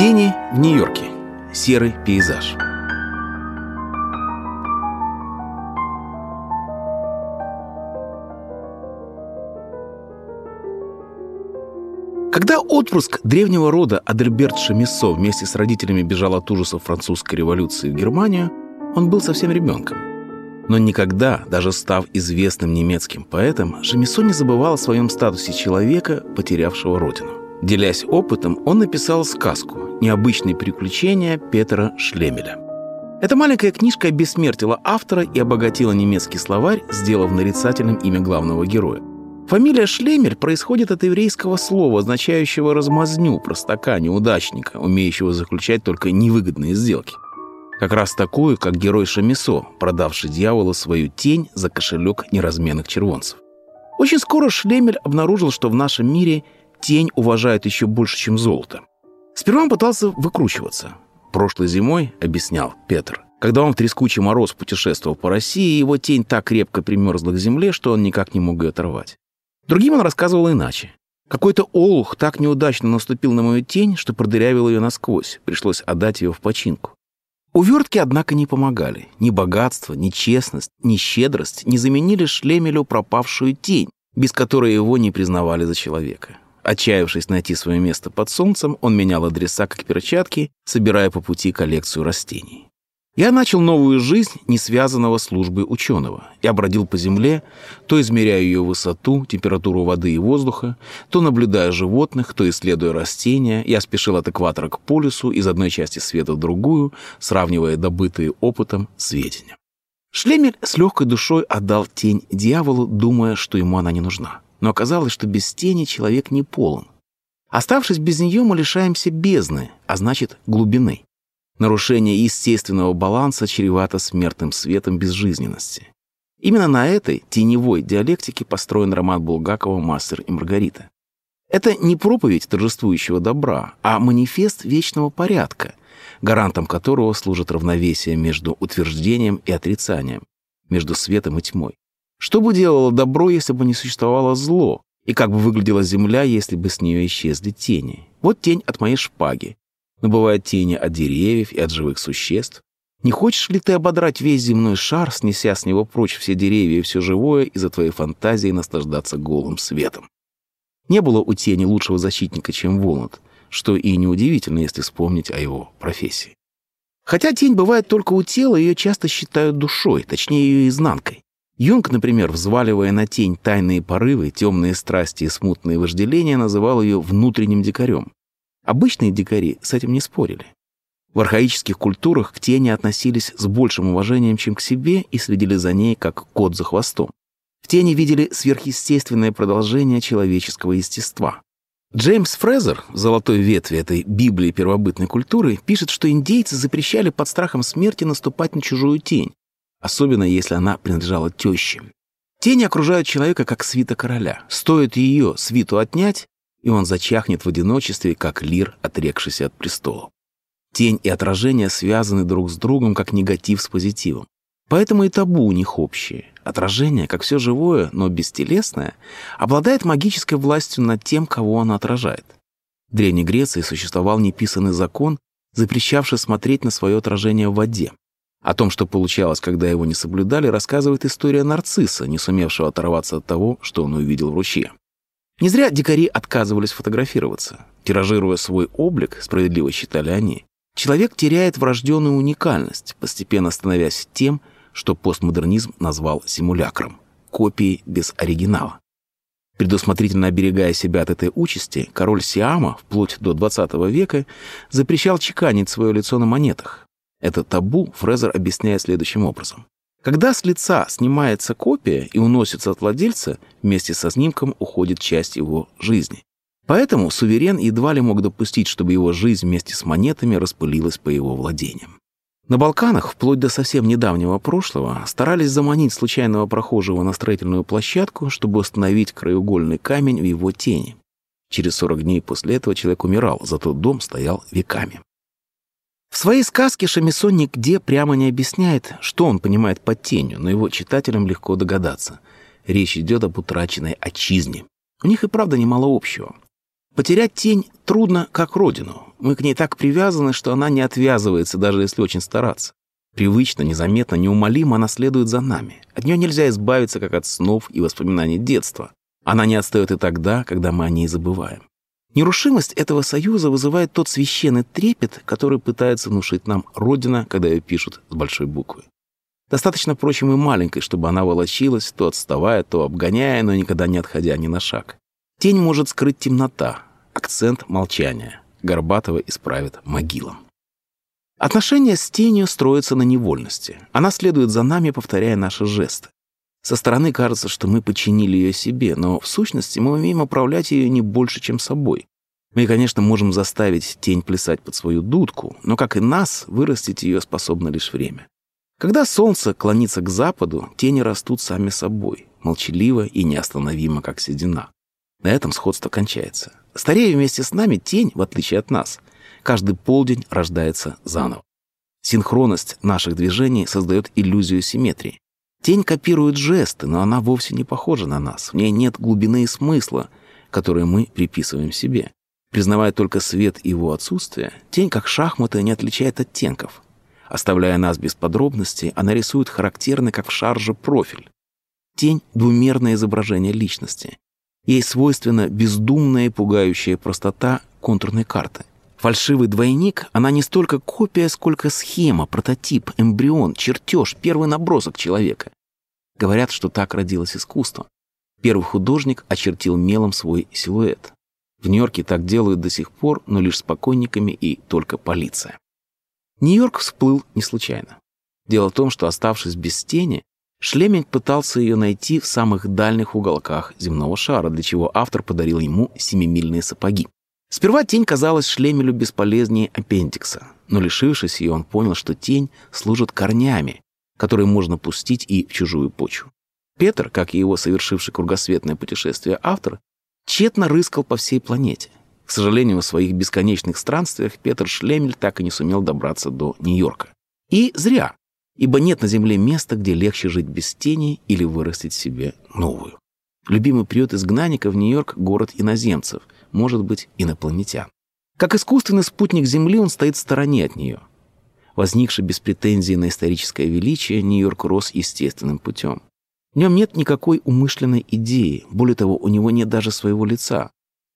Тени в Нью-Йорке. Серый пейзаж. Когда отпрыск древнего рода Адельберт Шамиссо вместе с родителями бежал от ужасов французской революции в Германию, он был совсем ребенком. Но никогда, даже став известным немецким поэтом, Шамиссо не забывал о своем статусе человека, потерявшего родину. Делясь опытом, он написал сказку «Необычные приключения Петра Шлемеля». Эта маленькая книжка обессмертила автора и обогатила немецкий словарь, сделав нарицательным имя главного героя. Фамилия Шлемель происходит от еврейского слова, означающего размазню, простака, неудачника, умеющего заключать только невыгодные сделки. Как раз такую, как герой Шамисо, продавший дьяволу свою тень за кошелек неразменных червонцев. Очень скоро Шлемель обнаружил, что в нашем мире – тень уважают еще больше, чем золото. Сперва он пытался выкручиваться. Прошлой зимой, объяснял Петр, когда он в трескучий мороз путешествовал по России, его тень так крепко примерзла к земле, что он никак не мог ее оторвать. Другим он рассказывал иначе. Какой-то олух так неудачно наступил на мою тень, что продырявил ее насквозь. Пришлось отдать ее в починку. Увертки, однако, не помогали. Ни богатство, ни честность, ни щедрость не заменили Шлемелю пропавшую тень, без которой его не признавали за человека. Отчаявшись найти свое место под солнцем, он менял адреса как перчатки, собирая по пути коллекцию растений. Я начал новую жизнь, не связанного службой ученого. Я бродил по земле, то измеряя ее высоту, температуру воды и воздуха, то наблюдая животных, то исследуя растения. Я спешил от экватора к полюсу, из одной части света в другую, сравнивая добытые опытом сведения. Шлемель с легкой душой отдал тень дьяволу, думая, что ему она не нужна но оказалось, что без тени человек не полон. Оставшись без нее, мы лишаемся бездны, а значит глубины. Нарушение естественного баланса чревато смертным светом безжизненности. Именно на этой теневой диалектике построен роман Булгакова «Мастер и Маргарита». Это не проповедь торжествующего добра, а манифест вечного порядка, гарантом которого служит равновесие между утверждением и отрицанием, между светом и тьмой. Что бы делало добро, если бы не существовало зло? И как бы выглядела земля, если бы с нее исчезли тени? Вот тень от моей шпаги. Но бывают тени от деревьев и от живых существ. Не хочешь ли ты ободрать весь земной шар, снеся с него прочь все деревья и все живое, из-за твоей фантазии наслаждаться голым светом? Не было у тени лучшего защитника, чем Волнат, что и неудивительно, если вспомнить о его профессии. Хотя тень бывает только у тела, ее часто считают душой, точнее ее изнанкой. Юнг, например, взваливая на тень тайные порывы, темные страсти и смутные вожделения, называл ее внутренним дикарем. Обычные дикари с этим не спорили. В архаических культурах к тени относились с большим уважением, чем к себе, и следили за ней, как кот за хвостом. В тени видели сверхъестественное продолжение человеческого естества. Джеймс Фрезер «Золотой ветви» этой Библии первобытной культуры пишет, что индейцы запрещали под страхом смерти наступать на чужую тень, особенно если она принадлежала теще. Тени окружают человека, как свита короля. Стоит ее свиту отнять, и он зачахнет в одиночестве, как лир, отрекшийся от престола. Тень и отражение связаны друг с другом, как негатив с позитивом. Поэтому и табу у них общие. Отражение, как все живое, но бестелесное, обладает магической властью над тем, кого оно отражает. В Древней Греции существовал неписанный закон, запрещавший смотреть на свое отражение в воде. О том, что получалось, когда его не соблюдали, рассказывает история нарцисса, не сумевшего оторваться от того, что он увидел в ручье. Не зря дикари отказывались фотографироваться. Тиражируя свой облик, справедливо считали они, человек теряет врожденную уникальность, постепенно становясь тем, что постмодернизм назвал симулякром, копией без оригинала. Предусмотрительно оберегая себя от этой участи, король Сиама, вплоть до XX века, запрещал чеканить свое лицо на монетах, это табу Фрезер объясняет следующим образом. Когда с лица снимается копия и уносится от владельца, вместе со снимком уходит часть его жизни. Поэтому суверен едва ли мог допустить, чтобы его жизнь вместе с монетами распылилась по его владениям. На Балканах, вплоть до совсем недавнего прошлого, старались заманить случайного прохожего на строительную площадку, чтобы установить краеугольный камень в его тени. Через 40 дней после этого человек умирал, зато дом стоял веками. В своей сказке Шамисон нигде прямо не объясняет, что он понимает под тенью, но его читателям легко догадаться. Речь идет об утраченной отчизне. У них и правда немало общего. Потерять тень трудно, как родину. Мы к ней так привязаны, что она не отвязывается, даже если очень стараться. Привычно, незаметно, неумолимо она следует за нами. От нее нельзя избавиться, как от снов и воспоминаний детства. Она не отстает и тогда, когда мы о ней забываем. Нерушимость этого союза вызывает тот священный трепет, который пытается внушить нам Родина, когда ее пишут с большой буквы. Достаточно, впрочем, и маленькой, чтобы она волочилась, то отставая, то обгоняя, но никогда не отходя ни на шаг. Тень может скрыть темнота, акцент молчания. Горбатого исправит могилам. Отношения с тенью строятся на невольности. Она следует за нами, повторяя наши жесты. Со стороны кажется, что мы подчинили ее себе, но в сущности мы умеем управлять ее не больше, чем собой. Мы, конечно, можем заставить тень плясать под свою дудку, но, как и нас, вырастить ее способно лишь время. Когда солнце клонится к западу, тени растут сами собой, молчаливо и неостановимо, как седина. На этом сходство кончается. Старея вместе с нами, тень, в отличие от нас, каждый полдень рождается заново. Синхронность наших движений создает иллюзию симметрии. Тень копирует жесты, но она вовсе не похожа на нас. В ней нет глубины и смысла, которые мы приписываем себе. Признавая только свет и его отсутствие, тень, как шахматы, не отличает оттенков. Оставляя нас без подробностей, она рисует характерный, как в шарже, профиль. Тень — двумерное изображение личности. Ей свойственна бездумная и пугающая простота контурной карты. Фальшивый двойник, она не столько копия, сколько схема, прототип, эмбрион, чертеж, первый набросок человека. Говорят, что так родилось искусство. Первый художник очертил мелом свой силуэт. В Нью-Йорке так делают до сих пор, но лишь с покойниками и только полиция. Нью-Йорк всплыл не случайно. Дело в том, что, оставшись без тени, Шлеминг пытался ее найти в самых дальних уголках земного шара, для чего автор подарил ему семимильные сапоги. Сперва тень казалась Шлемелю бесполезнее аппендикса, но лишившись ее, он понял, что тень служит корнями, которые можно пустить и в чужую почву. Петр, как и его совершивший кругосветное путешествие автор, тщетно рыскал по всей планете. К сожалению, в своих бесконечных странствиях Петр Шлемель так и не сумел добраться до Нью-Йорка. И зря ибо нет на земле места, где легче жить без тени или вырастить себе новую. Любимый приют изгнанника в Нью-Йорк – город иноземцев, может быть, инопланетян. Как искусственный спутник Земли он стоит в стороне от нее. Возникший без претензий на историческое величие, Нью-Йорк рос естественным путем. В нем нет никакой умышленной идеи, более того, у него нет даже своего лица.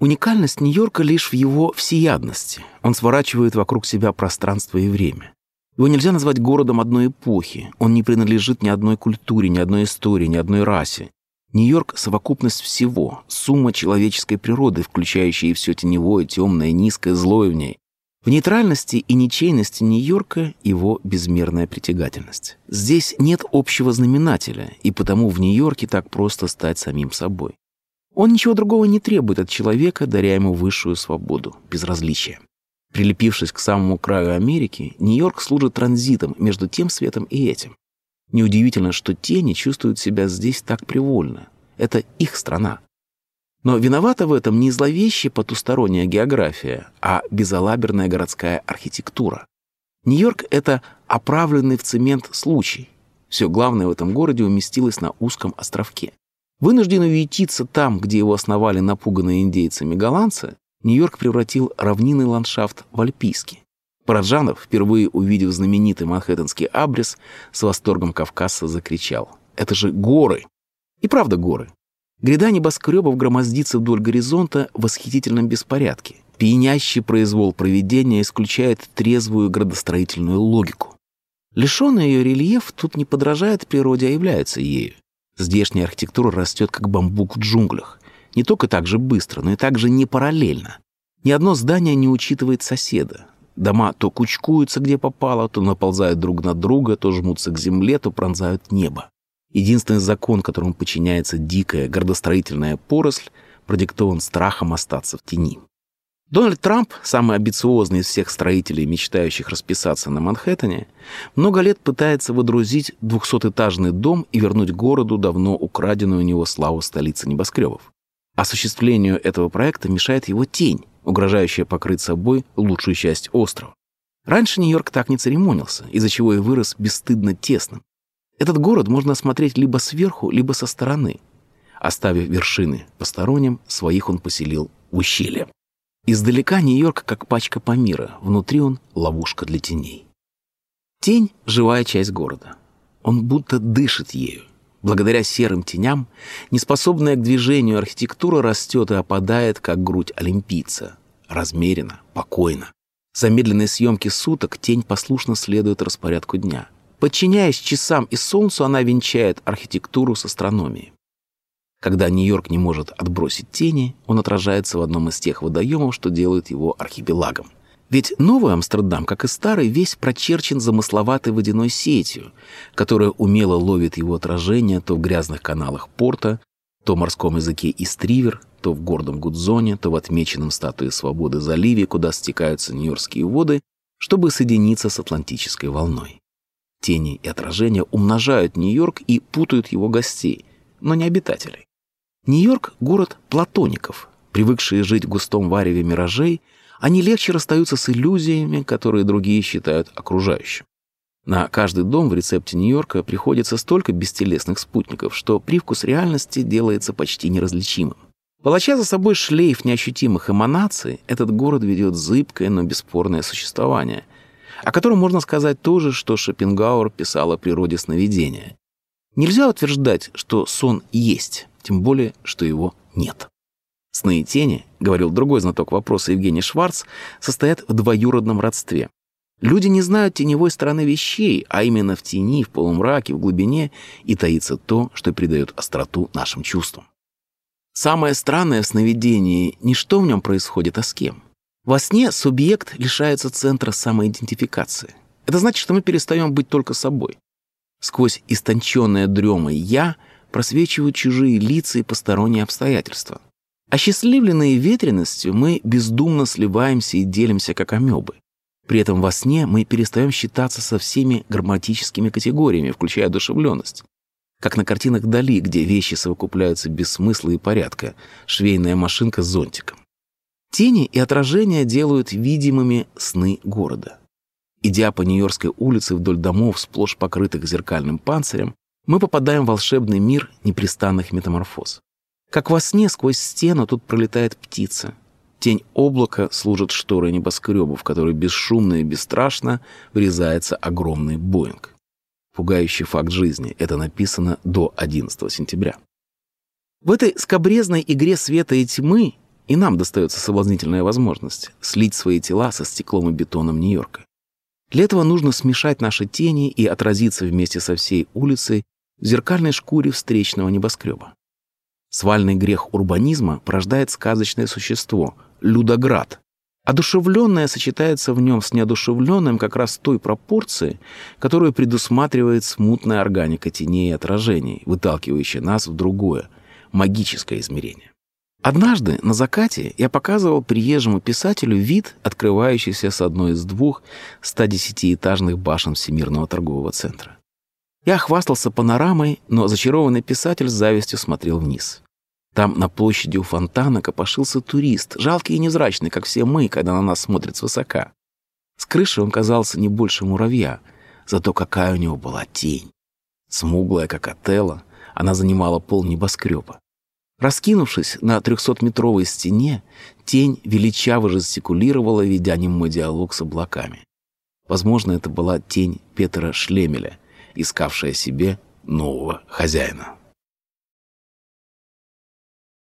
Уникальность Нью-Йорка лишь в его всеядности. Он сворачивает вокруг себя пространство и время. Его нельзя назвать городом одной эпохи. Он не принадлежит ни одной культуре, ни одной истории, ни одной расе. Нью-Йорк — совокупность всего, сумма человеческой природы, включающая все теневое, темное, низкое, злое в ней. В нейтральности и ничейности Нью-Йорка его безмерная притягательность. Здесь нет общего знаменателя, и потому в Нью-Йорке так просто стать самим собой. Он ничего другого не требует от человека, даря ему высшую свободу, безразличие. Прилепившись к самому краю Америки, Нью-Йорк служит транзитом между тем светом и этим. Неудивительно, что тени чувствуют себя здесь так привольно. Это их страна. Но виновата в этом не зловещая потусторонняя география, а безалаберная городская архитектура. Нью-Йорк — это оправленный в цемент случай. Все главное в этом городе уместилось на узком островке. Вынужден уютиться там, где его основали напуганные индейцами голландцы, Нью-Йорк превратил равнинный ландшафт в альпийский. Параджанов, впервые увидев знаменитый манхэттенский абрис, с восторгом Кавказа закричал «Это же горы!» И правда горы. Гряда небоскребов громоздится вдоль горизонта в восхитительном беспорядке. Пьянящий произвол проведения исключает трезвую градостроительную логику. Лишенный ее рельеф тут не подражает природе, а является ею. Здешняя архитектура растет, как бамбук в джунглях. Не только так же быстро, но и так же не параллельно. Ни одно здание не учитывает соседа. Дома то кучкуются, где попало, то наползают друг на друга, то жмутся к земле, то пронзают небо. Единственный закон, которому подчиняется дикая гордостроительная поросль, продиктован страхом остаться в тени. Дональд Трамп, самый амбициозный из всех строителей, мечтающих расписаться на Манхэттене, много лет пытается водрузить двухсотэтажный дом и вернуть городу давно украденную у него славу столицы небоскребов. Осуществлению этого проекта мешает его тень, угрожающая покрыть собой лучшую часть острова. Раньше Нью-Йорк так не церемонился, из-за чего и вырос бесстыдно тесным. Этот город можно осмотреть либо сверху, либо со стороны. Оставив вершины посторонним, своих он поселил в ущелье. Издалека Нью-Йорк как пачка Памира, внутри он ловушка для теней. Тень — живая часть города. Он будто дышит ею. Благодаря серым теням, неспособная к движению архитектура растет и опадает, как грудь олимпийца. Размеренно, покойно. Замедленной съемки суток тень послушно следует распорядку дня. Подчиняясь часам и солнцу, она венчает архитектуру с астрономией. Когда Нью-Йорк не может отбросить тени, он отражается в одном из тех водоемов, что делают его архипелагом. Ведь новый Амстердам, как и старый, весь прочерчен замысловатой водяной сетью, которая умело ловит его отражение то в грязных каналах порта, то в морском языке Истривер, то в гордом Гудзоне, то в отмеченном статуе свободы заливе, куда стекаются нью-йоркские воды, чтобы соединиться с Атлантической волной. Тени и отражения умножают Нью-Йорк и путают его гостей, но не обитателей. Нью-Йорк — город платоников. Привыкшие жить в густом вареве миражей, они легче расстаются с иллюзиями, которые другие считают окружающим. На каждый дом в рецепте Нью-Йорка приходится столько бестелесных спутников, что привкус реальности делается почти неразличимым. Волоча за собой шлейф неощутимых эманаций, этот город ведет зыбкое, но бесспорное существование, о котором можно сказать то же, что Шопенгауэр писал о природе сновидения. Нельзя утверждать, что сон есть, тем более, что его нет. И тени, говорил другой знаток вопроса Евгений Шварц, состоят в двоюродном родстве. Люди не знают теневой стороны вещей, а именно в тени, в полумраке, в глубине и таится то, что придает остроту нашим чувствам. Самое странное в сновидении не что в нем происходит, а с кем. Во сне субъект лишается центра самоидентификации. Это значит, что мы перестаем быть только собой. Сквозь истонченное дремой «я» просвечивают чужие лица и посторонние обстоятельства. Осчастливленные ветренностью, мы бездумно сливаемся и делимся, как амебы. При этом во сне мы перестаем считаться со всеми грамматическими категориями, включая одушевленность. Как на картинах Дали, где вещи совокупляются без смысла и порядка, швейная машинка с зонтиком. Тени и отражения делают видимыми сны города. Идя по Нью-Йоркской улице вдоль домов, сплошь покрытых зеркальным панцирем, мы попадаем в волшебный мир непрестанных метаморфоз. Как во сне сквозь стену тут пролетает птица. Тень облака служит шторой небоскреба, в которой бесшумно и бесстрашно врезается огромный Боинг. Пугающий факт жизни. Это написано до 11 сентября. В этой скобрезной игре света и тьмы и нам достается соблазнительная возможность слить свои тела со стеклом и бетоном Нью-Йорка. Для этого нужно смешать наши тени и отразиться вместе со всей улицей в зеркальной шкуре встречного небоскреба. Свальный грех урбанизма порождает сказочное существо — людоград. Одушевленное сочетается в нем с неодушевленным как раз той пропорции, которую предусматривает смутная органика теней и отражений, выталкивающая нас в другое, магическое измерение. Однажды на закате я показывал приезжему писателю вид, открывающийся с одной из двух 110-этажных башен Всемирного торгового центра. Я хвастался панорамой, но зачарованный писатель с завистью смотрел вниз. Там на площади у фонтана копошился турист, жалкий и невзрачный, как все мы, когда на нас смотрят свысока. С крыши он казался не больше муравья, зато какая у него была тень. Смуглая, как отелла, она занимала пол небоскреба. Раскинувшись на трехсотметровой стене, тень величаво жестикулировала, ведя немой диалог с облаками. Возможно, это была тень Петра Шлемеля, искавшая себе нового хозяина.